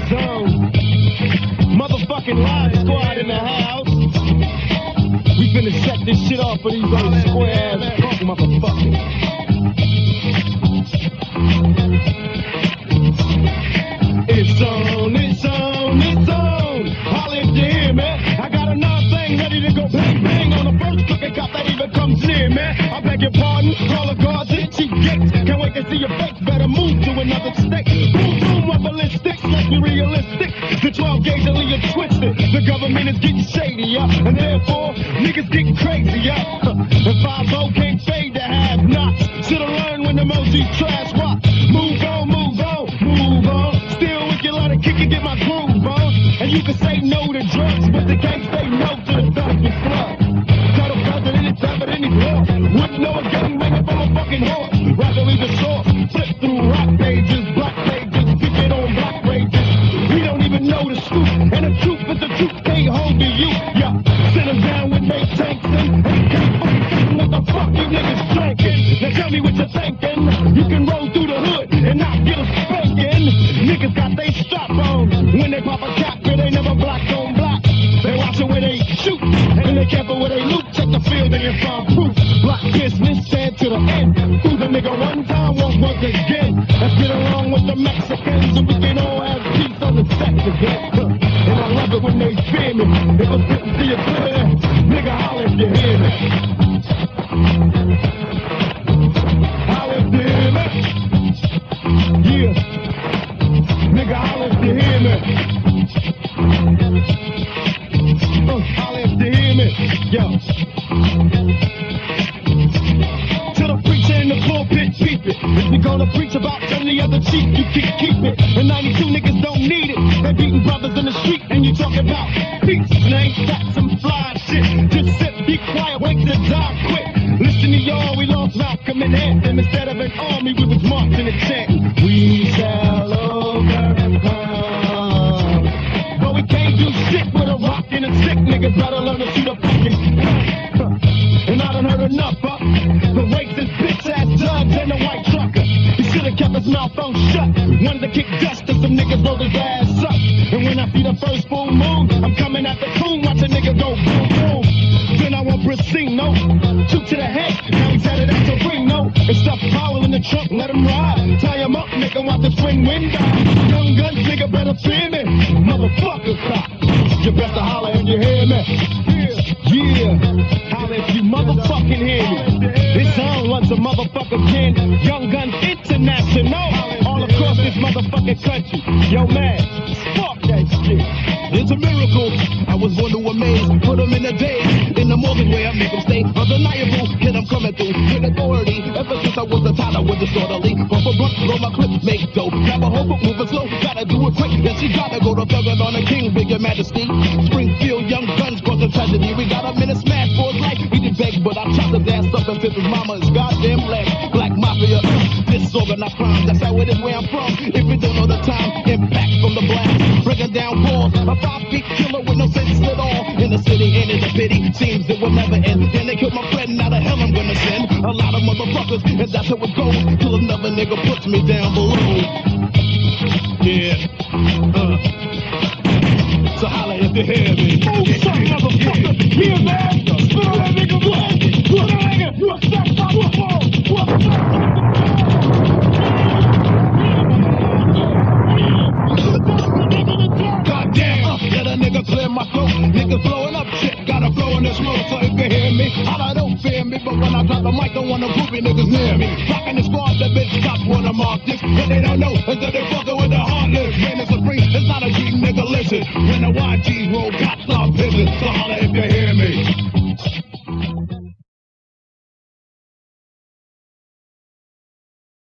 It's on. Motherfucking live squad in the house. We finna set this shit off for these old square ass punk motherfuckers. It's on, it's on, it's on. Holla if you hear me. I got another thing ready to go bang bang on the first crooked cop that even comes near me. I beg your pardon, call the guards and cheap gates. Can't wait to see your face. Better move to another state. Boom The 12 gauge will leave you twisted. The government is getting shady, yeah, and therefore niggas getting crazy, yeah. And 5 can't fade to have knots. Should've learned when the Moji trash rock. Move on, move on, move on. Still with your let it kick and get my groove on. And you can say no to drugs, but they can't say no to the slugs. Tell the president it's evident lost. Wouldn't know tell me what you're thinking. You can roll through the hood and not get a spanking. Niggas got they strap on. When they pop a cap, girl, they never black on black. They watchin' where they shoot, and they careful where they loot. Check the field and you find proof. Black business said to the end. Who the nigga one time won't work again. Let's get along with the Mexicans and we can all have peace on the sex again. And I love it when they fear me. If I'm sitting to your clear, nigga, holler if you hear me. Yo. To the preacher in the pulpit, peep it. If we gonna preach about turn the other cheek, you can keep it. And 92 niggas don't need it. They beating brothers in the street, and you talk about peace. And ain't that some fly shit? Just sit, be quiet, wait to die quick. Listen to y'all, we lost Malcolm and Anthem. Instead of an army, we was marching and chanting. His mouth shut. Wanted to kick dust till some niggas rolled his ass up. And when I see the first full moon, I'm coming at the coon, watch a nigga go boom boom. Then I want Brasino, shoot to the head. Now he's headed out to Reno. And stuff Powell in the trunk, let him ride. Tie him up, nigga, watch the swing window. Young guns, nigga, better fear me. Motherfucker, stop. You better holler and you hear me. Yeah, holler if you motherfucking hear me. A motherfucker can. Young Guns International. All across this motherfucking country. Yo, man, fuck that shit. It's a miracle. I was born to amaze. Put them in a day. In the morning way I make them stay undeniable. Kid, I'm coming through with authority. Ever since I was a child, I was disorderly. Pump a blunt, blow my clip, make dope. Grab a but move it slow. Gotta do it quick. Then she gotta go to thuggin' on the king, big your majesty. Springfield, young guns cause causing tragedy. We got a smash and his mama is goddamn black, Black mafia, disorganized crime. That's how it is where I'm from. If you don't know the time, impact from the blast. Breaking down walls. A five feet killer with no sense at all. In the city, and it's a pity. Seems it will never end. Then they killed my friend. Now the hell I'm gonna send a lot of motherfuckers, and that's how it goes. Till another nigga puts me down below. Yeah. Uh. So holla if you hear me. Oh, son, motherfucker. Here, man. When I drop the mic, don't wanna groupie niggas near me. Rockin' the squad, the bitch cops wanna mark this. But they don't know until they fuckin' with the heartless. Man, it's supreme, it's not a dream, nigga, listen. When the YGs roll, cops start pissing. So holla if you hear me.